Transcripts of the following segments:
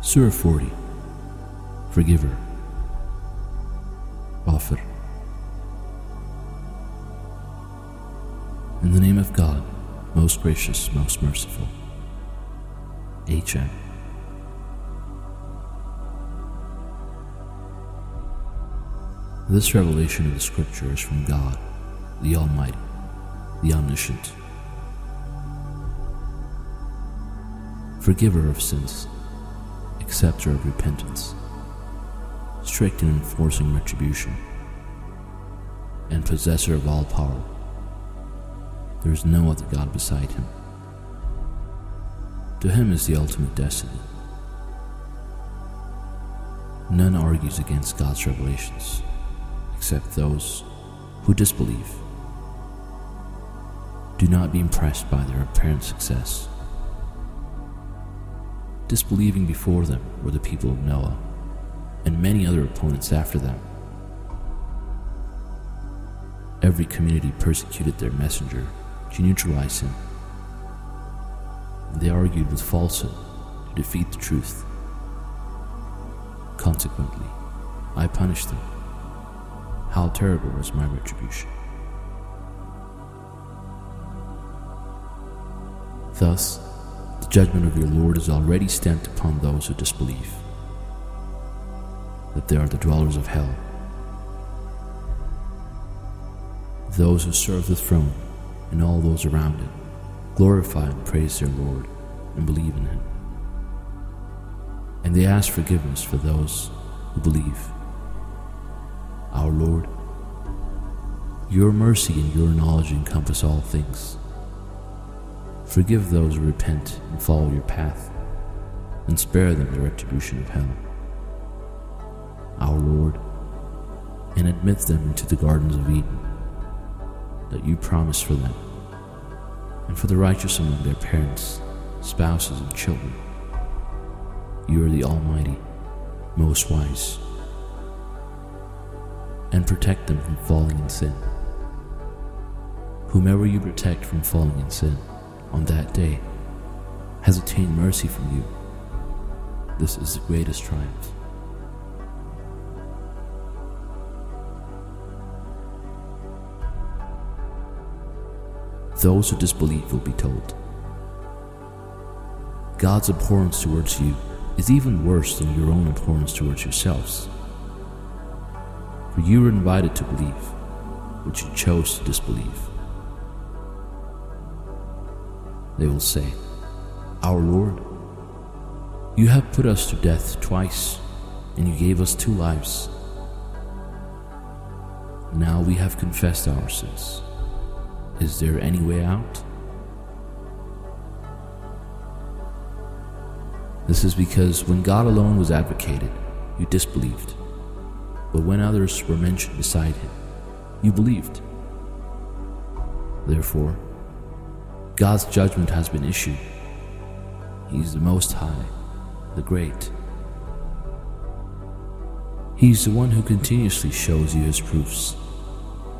Surah 40 Forgiver. Ghafir In the name of God, most gracious, most merciful. HM This revelation of the scripture is from God, the Almighty, the Omniscient, forgiver of sins, acceptor of repentance, strict in enforcing retribution, and possessor of all power. There is no other God beside him. To him is the ultimate destiny. None argues against God's revelations except those who disbelieve. Do not be impressed by their apparent success. Disbelieving before them were the people of Noah and many other opponents after them. Every community persecuted their messenger to neutralize him. They argued with falsehood to defeat the truth. Consequently, I punished them. How terrible was my retribution. Thus, the judgment of your Lord is already stamped upon those who disbelieve, that they are the dwellers of hell. Those who serve the throne and all those around it glorify and praise their Lord and believe in Him. And they ask forgiveness for those who believe. Our Lord, your mercy and your knowledge encompass all things. Forgive those who repent and follow your path, and spare them the retribution of hell. Our Lord, and admit them into the gardens of Eden that you promised for them, and for the righteous among their parents, spouses, and children. You are the Almighty, most wise and protect them from falling in sin. Whomever you protect from falling in sin on that day has obtained mercy from you. This is the greatest triumph. Those who disbelieve will be told. God's abhorrence towards you is even worse than your own abhorrence towards yourselves for you were invited to believe, but you chose to disbelieve. They will say, Our Lord, you have put us to death twice, and you gave us two lives. Now we have confessed our sins. Is there any way out? This is because when God alone was advocated, you disbelieved but when others were mentioned beside him, you believed. Therefore, God's judgment has been issued. He is the Most High, the Great. He is the one who continuously shows you his proofs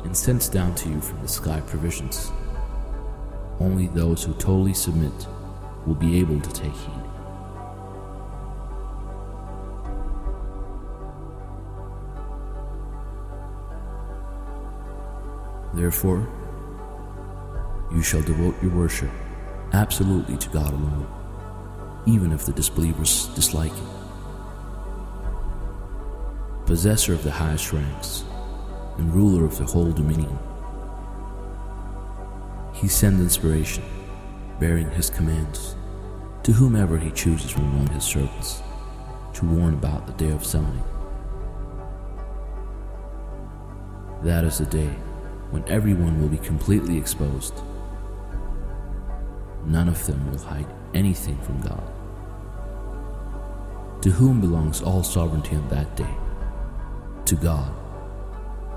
and sends down to you from the sky provisions. Only those who totally submit will be able to take heed. Therefore, you shall devote your worship absolutely to God alone, even if the disbelievers dislike it. Possessor of the highest ranks and ruler of the whole dominion, he sends inspiration, bearing his commands, to whomever he chooses from among his servants, to warn about the day of summoning. That is the day when everyone will be completely exposed. None of them will hide anything from God. To whom belongs all sovereignty on that day? To God,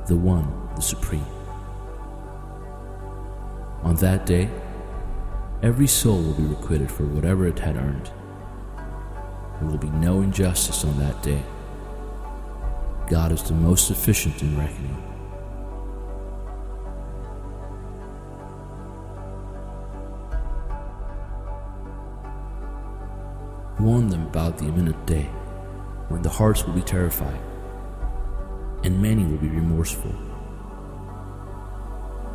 the One, the Supreme. On that day, every soul will be requited for whatever it had earned. There will be no injustice on that day. God is the most efficient in reckoning. Warn them about the imminent day when the hearts will be terrified and many will be remorseful.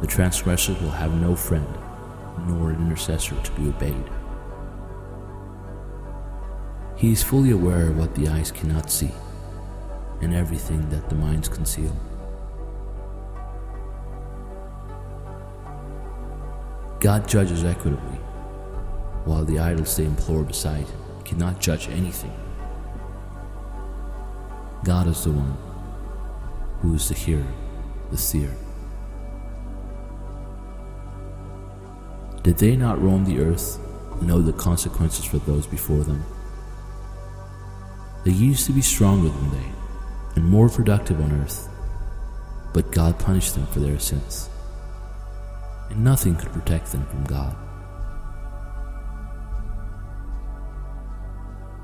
The transgressors will have no friend, nor an intercessor to be obeyed. He is fully aware of what the eyes cannot see, and everything that the minds conceal. God judges equitably, while the idols they implore beside him cannot judge anything. God is the one who is the hearer, the seer. Did they not roam the earth and know the consequences for those before them? They used to be stronger than they and more productive on earth, but God punished them for their sins, and nothing could protect them from God.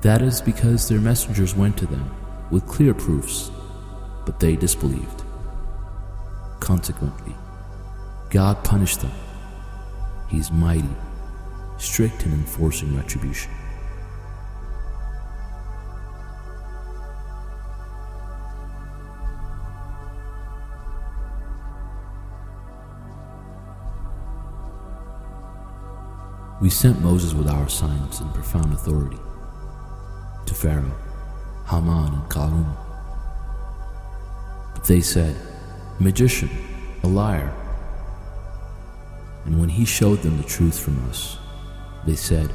That is because their messengers went to them with clear proofs but they disbelieved. Consequently, God punished them. He is mighty, strict in enforcing retribution. We sent Moses with our signs and profound authority Pharaoh, Haman, and Karun they said, Magician, a liar. And when he showed them the truth from us, they said,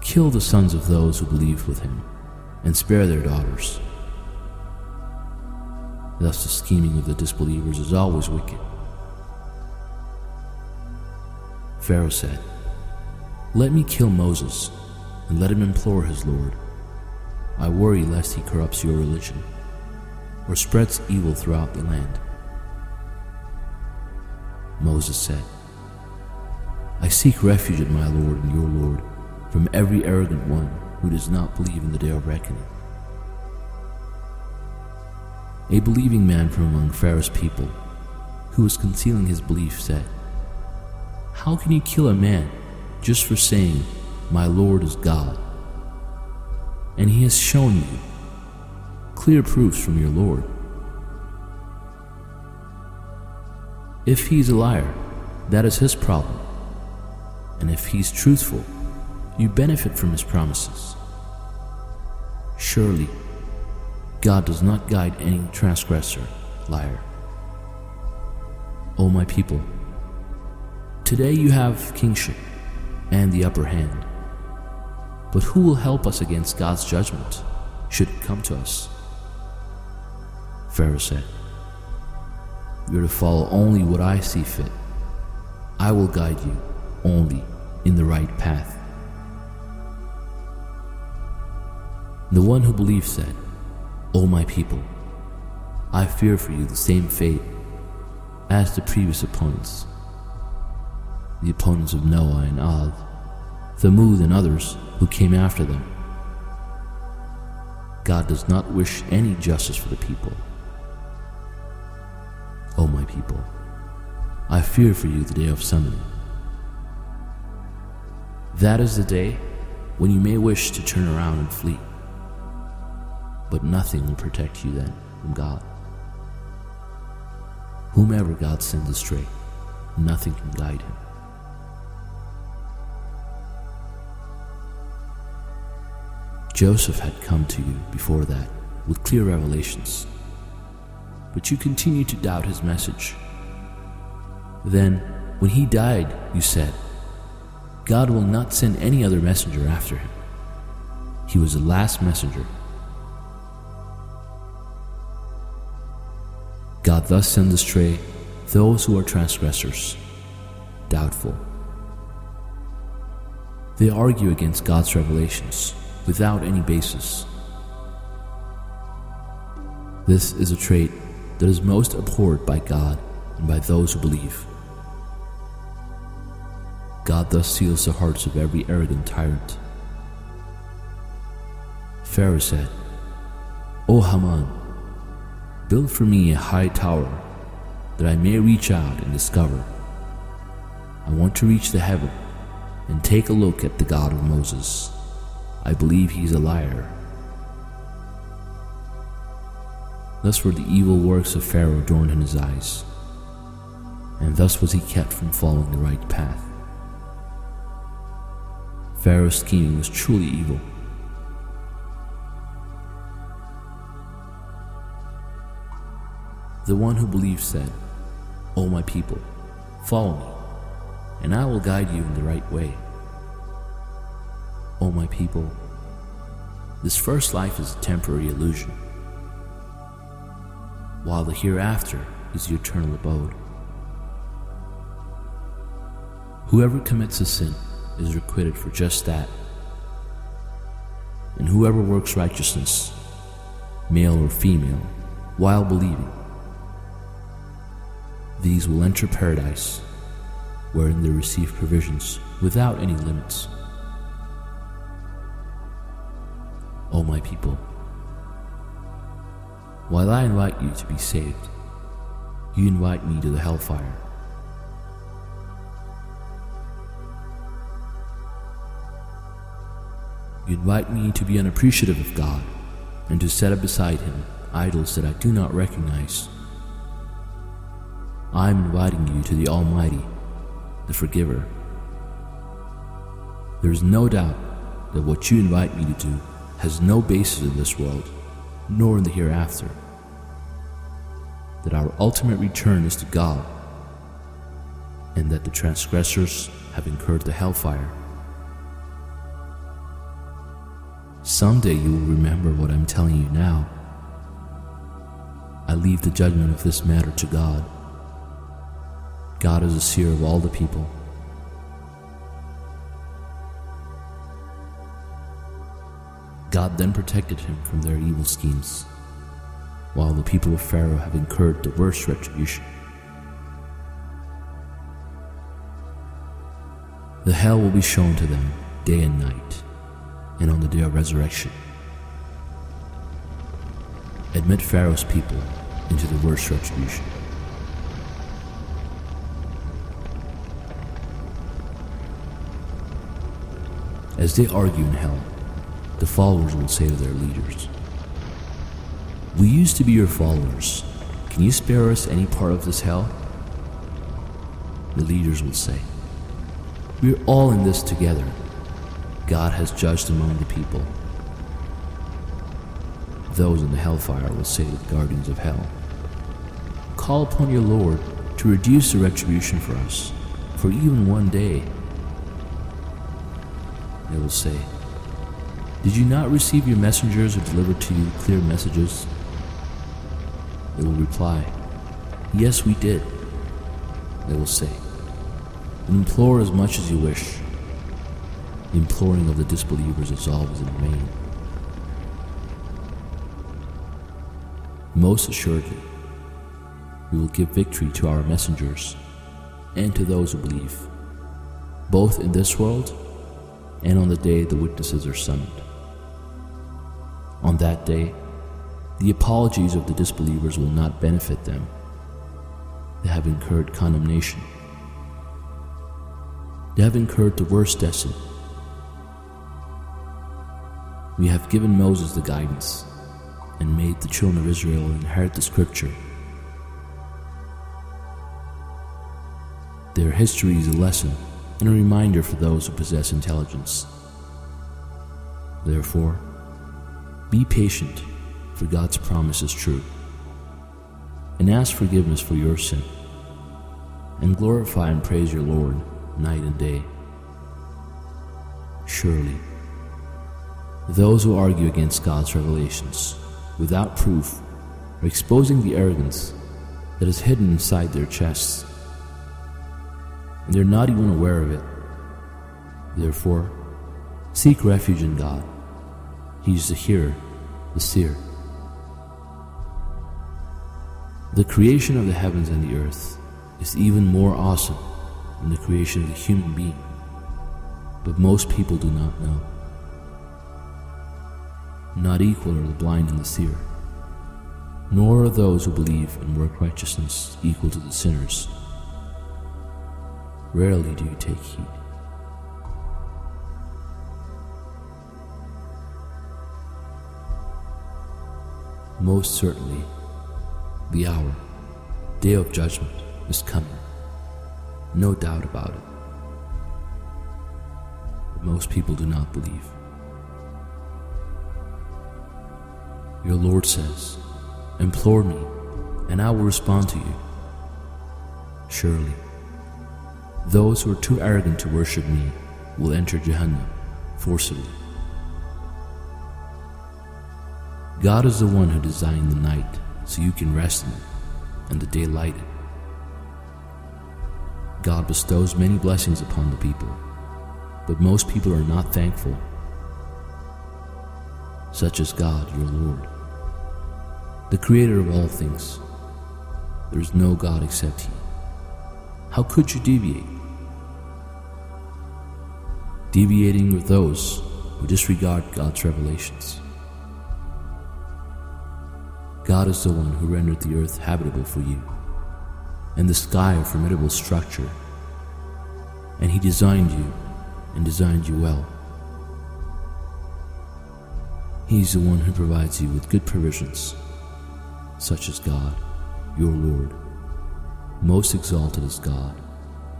Kill the sons of those who believe with him, and spare their daughters. Thus, the scheming of the disbelievers is always wicked. Pharaoh said, Let me kill Moses, and let him implore his Lord. I worry lest he corrupts your religion or spreads evil throughout the land. Moses said, I seek refuge in my Lord and your Lord from every arrogant one who does not believe in the day of reckoning. A believing man from among Pharaoh's people, who was concealing his belief, said, How can you kill a man just for saying, My Lord is God? And he has shown you clear proofs from your Lord. If he's a liar, that is his problem. And if he's truthful, you benefit from his promises. Surely, God does not guide any transgressor, liar. O my people, today you have kingship and the upper hand. But who will help us against God's judgment should it come to us? Pharaoh said, You are to follow only what I see fit. I will guide you only in the right path. The one who believed said, O my people, I fear for you the same fate as the previous opponents, the opponents of Noah and Ad, Thamud and others who came after them. God does not wish any justice for the people. O my people, I fear for you the day of summoning. That is the day when you may wish to turn around and flee, but nothing will protect you then from God. Whomever God sends astray, nothing can guide him. Joseph had come to you before that with clear revelations but you continued to doubt his message. Then, when he died, you said, God will not send any other messenger after him. He was the last messenger. God thus sends astray those who are transgressors, doubtful. They argue against God's revelations without any basis. This is a trait that is most abhorred by God and by those who believe. God thus seals the hearts of every arrogant tyrant. Pharaoh said, O Haman, build for me a high tower that I may reach out and discover. I want to reach the heaven and take a look at the God of Moses. I believe he is a liar. Thus were the evil works of Pharaoh adorned in his eyes, and thus was he kept from following the right path. Pharaoh's scheming was truly evil. The one who believed said, O my people, follow me, and I will guide you in the right way. O my people, this first life is a temporary illusion, while the hereafter is the eternal abode. Whoever commits a sin is requited for just that, and whoever works righteousness, male or female, while believing, these will enter paradise, wherein they receive provisions without any limits. O my people, while I invite you to be saved, you invite me to the hellfire. You invite me to be unappreciative of God and to set up beside Him idols that I do not recognize. I am inviting you to the Almighty, the Forgiver. There is no doubt that what you invite me to do has no basis in this world, nor in the hereafter. That our ultimate return is to God, and that the transgressors have incurred the hellfire. Someday you will remember what I'm telling you now. I leave the judgment of this matter to God. God is a seer of all the people. God then protected him from their evil schemes, while the people of Pharaoh have incurred the worst retribution. The hell will be shown to them day and night, and on the day of resurrection. Admit Pharaoh's people into the worst retribution. As they argue in hell, the followers will say to their leaders, We used to be your followers. Can you spare us any part of this hell? The leaders will say, We're all in this together. God has judged among the people. Those in the hellfire will say to the guardians of hell, Call upon your Lord to reduce the retribution for us, for even one day they will say, Did you not receive your messengers or deliver to you clear messages? They will reply, Yes, we did. They will say, And implore as much as you wish. The imploring of the disbelievers is always in vain. Most assuredly, we will give victory to our messengers and to those who believe, both in this world and on the day the witnesses are summoned. On that day, the apologies of the disbelievers will not benefit them. They have incurred condemnation. They have incurred the worst destiny. We have given Moses the guidance and made the children of Israel inherit the scripture. Their history is a lesson and a reminder for those who possess intelligence. Therefore, be patient, for God's promise is true, and ask forgiveness for your sin, and glorify and praise your Lord night and day. Surely, those who argue against God's revelations without proof are exposing the arrogance that is hidden inside their chests and they're not even aware of it. Therefore, seek refuge in God. He is the hearer, the seer. The creation of the heavens and the earth is even more awesome than the creation of the human being, but most people do not know. Not equal are the blind and the seer, nor are those who believe and work righteousness equal to the sinners. Rarely do you take heed. Most certainly, the hour, day of judgment, is coming. No doubt about it. But most people do not believe. Your Lord says, Implore me, and I will respond to you. Surely, those who are too arrogant to worship me will enter Jahannam forcibly. God is the one who designed the night so you can rest in it and the day lighted. God bestows many blessings upon the people, but most people are not thankful, such as God, your Lord, the creator of all things. There is no God except He. How could you deviate? Deviating with those who disregard God's revelations. God is the one who rendered the earth habitable for you, and the sky a formidable structure. And He designed you, and designed you well. He is the one who provides you with good provisions, such as God, your Lord. Most exalted is God,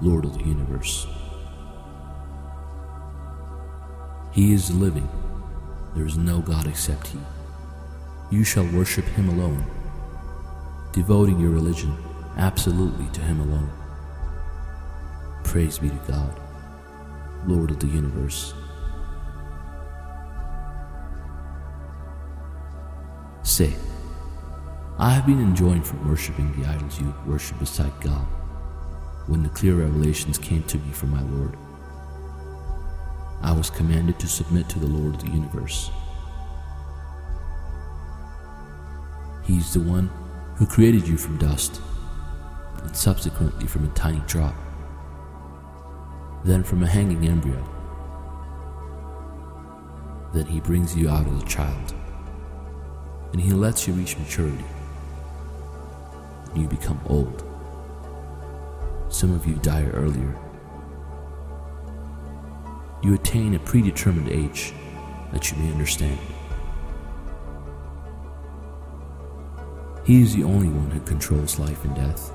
Lord of the universe. He is living. There is no God except He. You shall worship Him alone, devoting your religion absolutely to Him alone. Praise be to God, Lord of the universe. Say, I have been enjoying from worshipping the idols you worship beside God when the clear revelations came to me from my Lord. I was commanded to submit to the Lord of the universe. He is the one who created you from dust, and subsequently from a tiny drop, then from a hanging embryo. Then he brings you out as a child, and he lets you reach maturity, and you become old. Some of you die earlier you attain a predetermined age that you may understand. He is the only one who controls life and death.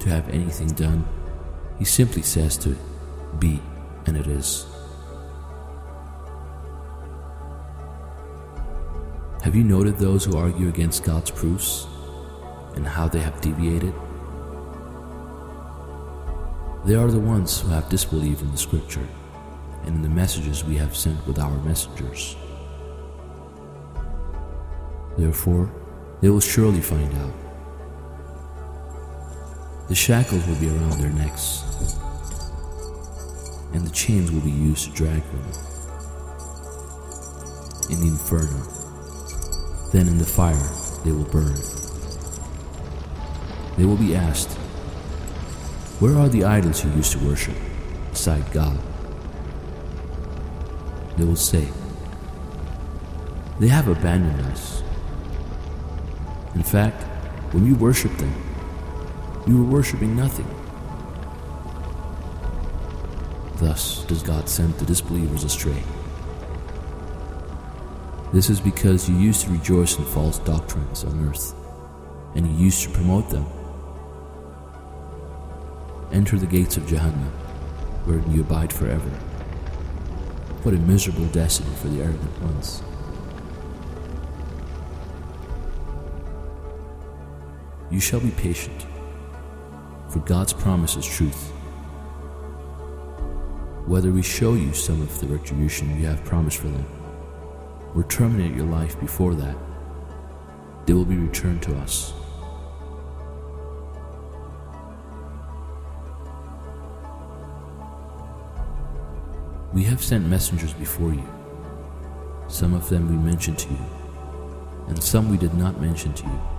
To have anything done, he simply says to be, and it is. Have you noted those who argue against God's proofs and how they have deviated? They are the ones who have disbelieved in the scripture and in the messages we have sent with our messengers. Therefore, they will surely find out. The shackles will be around their necks, and the chains will be used to drag them in the inferno. Then in the fire they will burn. They will be asked, Where are the idols you used to worship beside God? they will say, They have abandoned us. In fact, when you worshiped them, you were worshiping nothing. Thus does God send the disbelievers astray. This is because you used to rejoice in false doctrines on earth, and you used to promote them. Enter the gates of Jahannam, wherein you abide forever. What a miserable destiny for the arrogant ones. You shall be patient, for God's promise is truth. Whether we show you some of the retribution you have promised for them, or terminate your life before that, they will be returned to us. We have sent messengers before you. Some of them we mentioned to you, and some we did not mention to you.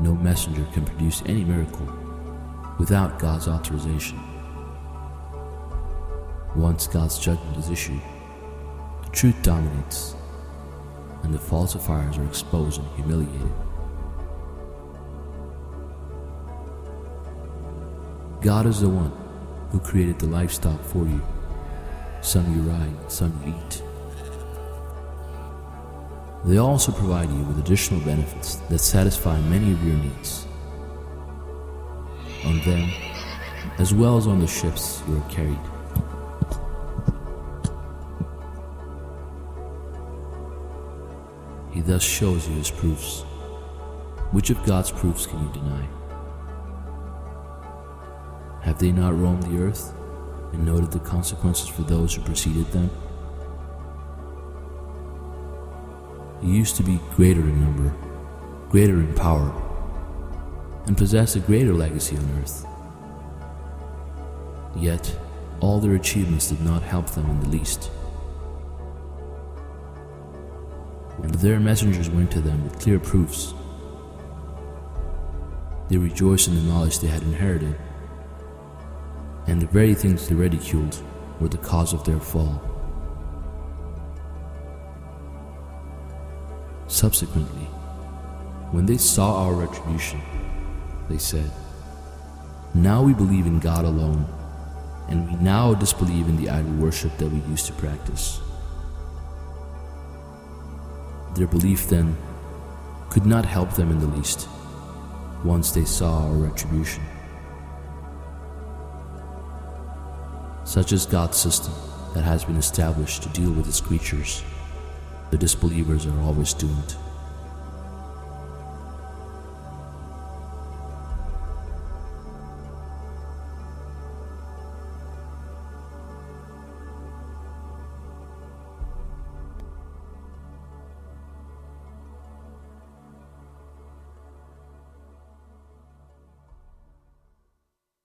No messenger can produce any miracle without God's authorization. Once God's judgment is issued, the truth dominates, and the falsifiers are exposed and humiliated. God is the one who created the livestock for you some you ride, some you eat. They also provide you with additional benefits that satisfy many of your needs. On them, as well as on the ships you are carried. He thus shows you his proofs. Which of God's proofs can you deny? Have they not roamed the earth and noted the consequences for those who preceded them? Used to be greater in number, greater in power, and possess a greater legacy on earth. Yet, all their achievements did not help them in the least. And their messengers went to them with clear proofs. They rejoiced in the knowledge they had inherited, and the very things they ridiculed were the cause of their fall. Subsequently, when they saw our retribution, they said, Now we believe in God alone, and we now disbelieve in the idol worship that we used to practice. Their belief then could not help them in the least once they saw our retribution. Such is God's system that has been established to deal with his creatures. The disbelievers are always doomed.